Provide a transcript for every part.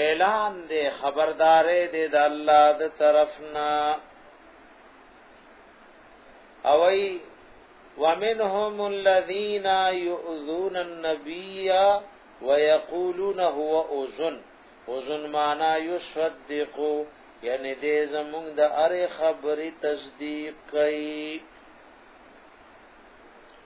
اعلان دې خبردارې دې د الله د طرفنا او ای ومنهم الذين يؤذون النبي ويقولون هو اذن اذن معنا يصدقو یعنی دې زمونږ د اره خبرې تصدیق کوي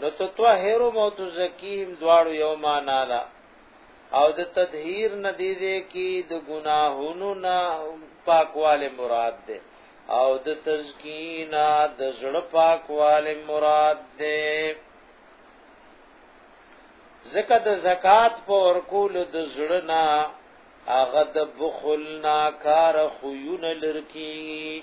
نو تطهر او متزکیهم دواړو یو معنا ده او د تطهیر نه دی دی کی د گناهونو نه پاکواله مراد ده او د تزکینا د زړه پاکواله مراد ده زکه د زکات په ورکول د زړه نه هغه د بخل ناکار خویونه لرکی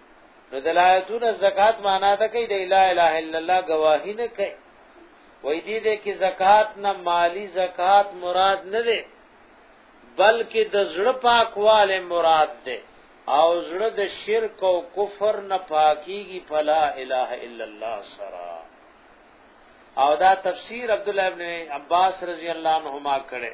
نو دلایتون زکات معنا ده کوي د لا اله الا الله گواهی نه کوي وای دې دې کې زکات نه مالی زکات مراد نه ده بلکې د زړه پاکواله مراد ده او زړه د شرک او کفر نه پاکيږي فلا اله الا الله سره او دا تفسیر عبد الله ابن عباس رضی الله عنهما کړه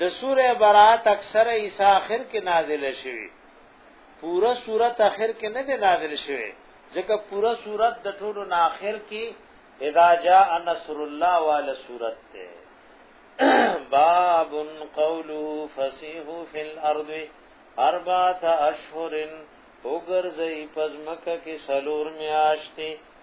د سوره برات اکثر عیسی اخر کې نازل شوی پورا صورت اخر کې نه دی نازل شوی ځکه پورا صورت د ټولو نه اخر کې اذا جاء نصر الله والا صورت ته باب قوله فسيح في الارض اربعه اشهر وګرځي پزمکه کې سلور میاشتې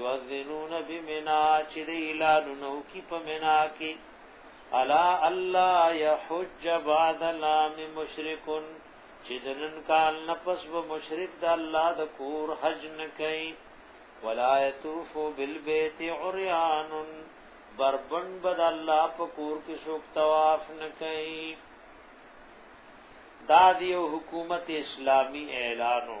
یؤذنون بمنا چې د اعلان نو کی په منا کې الا الله یحج بعد لام مشرکون چې د نن کال نه پس به مشرک د الله د کور حج نه کوي ولا یطوف بالبیت عریان بربن بد الله په کور کې شوک طواف نه کوي دا دیو حکومت اسلامی اعلانو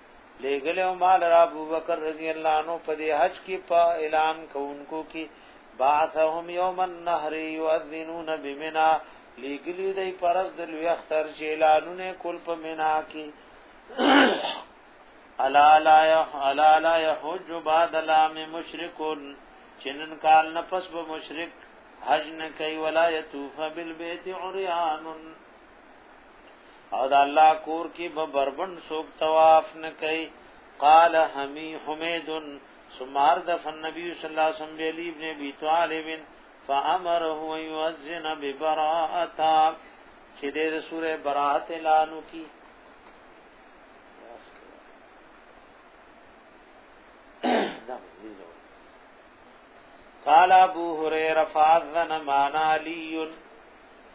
لګلو مال را ابو بکر رضی الله عنه په دې حج کې په اعلان کوونکو کې بعثهم یوم النهر یؤذنون بمنا لګلی دی پرز د لوی اختر چې اعلانونه کول په منا کې الا لا یح الا لا یحج بعد لام مشرکون چنن کال نه پس به مشرک حج نه کوي ولا یتوف بالبیت عریان او دا الله کور کې به بربند سوک طواف نه کوي قال حمی حمید ثم اردف النبي صلی الله علیه وسلم علی ابن ابي طالب فامره ان يؤذن ببراءه چې د سوره براءه اعلان وکړي قال ابو هريره فاذن معنا علي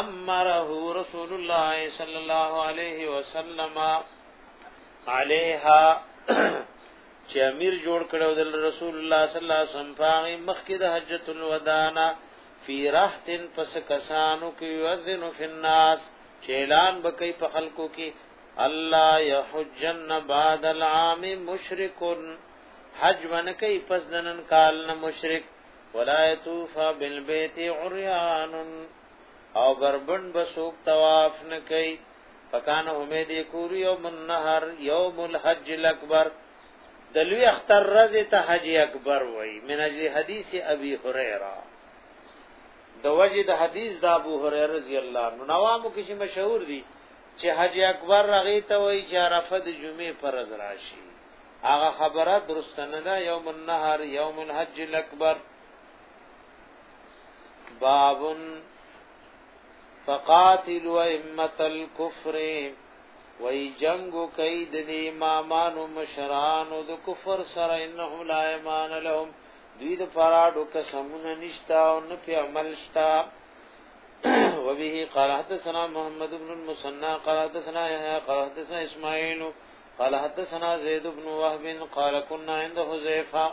امره رسول الله صلی الله علیه وسلم علیها چې امیر جوړ کړو د رسول الله صلی الله علیه وسلم پاغي مخکې د حجۃ الوداع فی رحت پس کسانو کې یذن فی الناس چې اعلان بکې په خلکو کې الله یحجن بعد العام مشرکون حج ونکې پس دنن کال نه مشرک ولا يطوف بالبيت عريان او بربند بسوک طواف نه کوي فکان امید کور یوم النهر یوم الحج الاکبر دلوی اختر رز ته حج اکبر وای من اجل حدیث ابي هريره د وجه د حدیث د ابو هريره رضی الله عنه نوامو کې مشهور دي چې حج اکبر رغی ته وای چې عرفه د جمعې فرض راشي هغه خبره درست نه ده یوم النهر یوم الحج الاکبر باب فقاتلوا ائمه الكفر وای جنگ کوي د امامانو مشرانو د کفر سره انه لا ایمان لهم دوی د فراډو قسمونه نشتا او نه په عمل شتا وبه قال حدثنا محمد بن المثنى قال حدثنا يحيى قال حدثنا اسماعيل قال حدثنا زيد بن وهب قال كنا عند حذيفه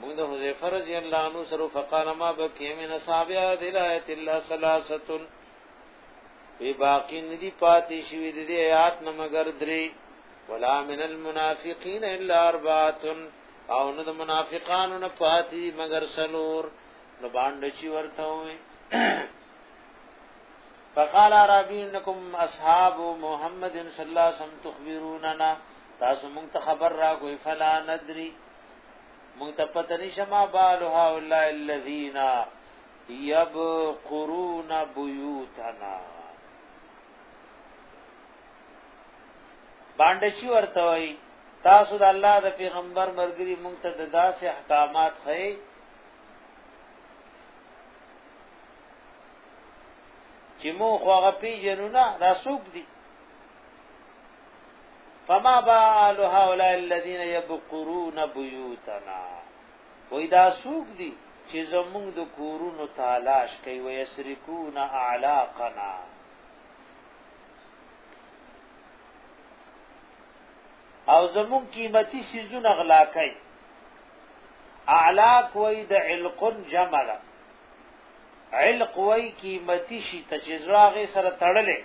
موږ د حذيفه رضی الله عنه سره فقال ما بكي من اصحاب هدايه الله ثلاثه وی باقی ندی پاتې شوی د دې آیات نه مگر درې ولا من المنافقین الا اربعه او نه د منافقانو نه پاتې مگر سلور نو باندې چی ورته وي فقال عربي انكم اصحاب محمد صلى الله عليه وسلم تخبروننا تاسو مونږ ته خبر را کوي فلا ندري مونږ ته پته نشه ما بال هؤلاء الذين يبقرون بيوتنا باندې شي ورته وي تاسو د الله د پیغمبر مرګري مونږ ته د داسې احکامات خې چې مو خو هغه پیژنو نه دا څوک دي فما بال هؤلاء الذين يبقرون بيوتنا وای دا څوک دي چې زموږ د کورونو تلاش کوي ويسرقون اعلاقنا او زمون قیمتي سيزونه غلا کوي اعلاق وای د علقن جمع ده علق وای قیمتي شي ته چې زړه سره تړلې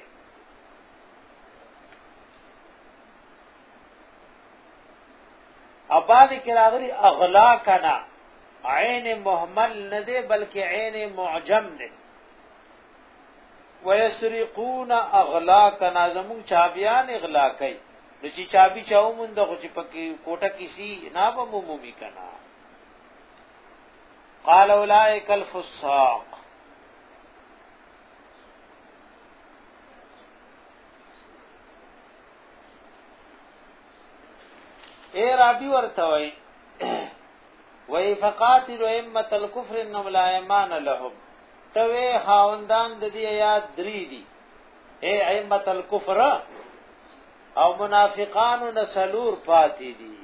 اباد کې راغلي اغلا کنا عین محمل نه دی بلکې عین معجم دی ويسرقون اغلا کنا زمون چابيان اغلا کوي د چې چابي چاو مونږ د خو چې پکې کوټه کسی نه به مومي کنا قال اولئک الفساق اے رابی ورته وای وای فقاتل ائمه الكفر انهم لا ایمان لهم توی خاوندان د دې یاد درې دي اے ائمه الكفر او منافقانو نسلور پاتې دي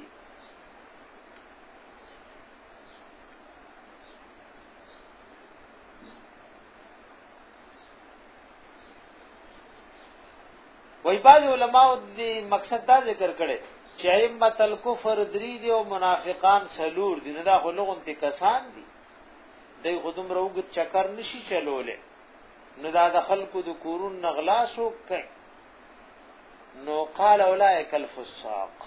وای باز علماء دې مقصد دا ذکر کړي چې ائمه الکفر درې دي او منافقان سلور دي نه دا خلغون ته کسان دي دوی خودم روغ چکر نشي چلولې نو دا د خلکو د کورون نغلاسو کوي نو قال اولئک الفساق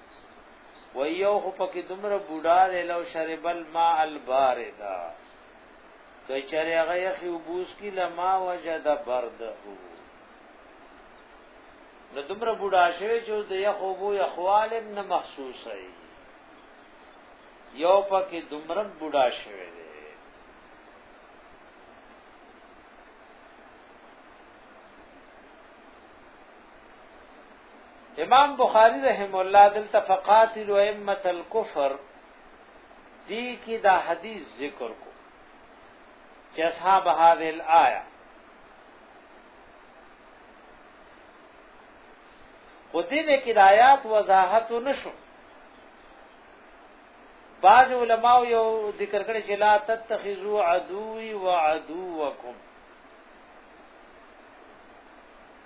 و یو خو پکې دومره بوډا دی لو شرب الماء الباردا کچره هغه یخي وبوس کی لما وجد برده نو دومره بوډا شوی چې د یخو بو یخوالم نه محسوس ای یو پکې دومره بوډا شوی دی امام بخاری رحم الله دل تفقاتل و امه الكفر دی کی دا حدیث ذکر کو چې اصحاب هذه الايه خو دې نه کې د آیات وضاحت نشو بعض علما یو ذکر کړي چې لا تتخذوا عدوي وعدوکم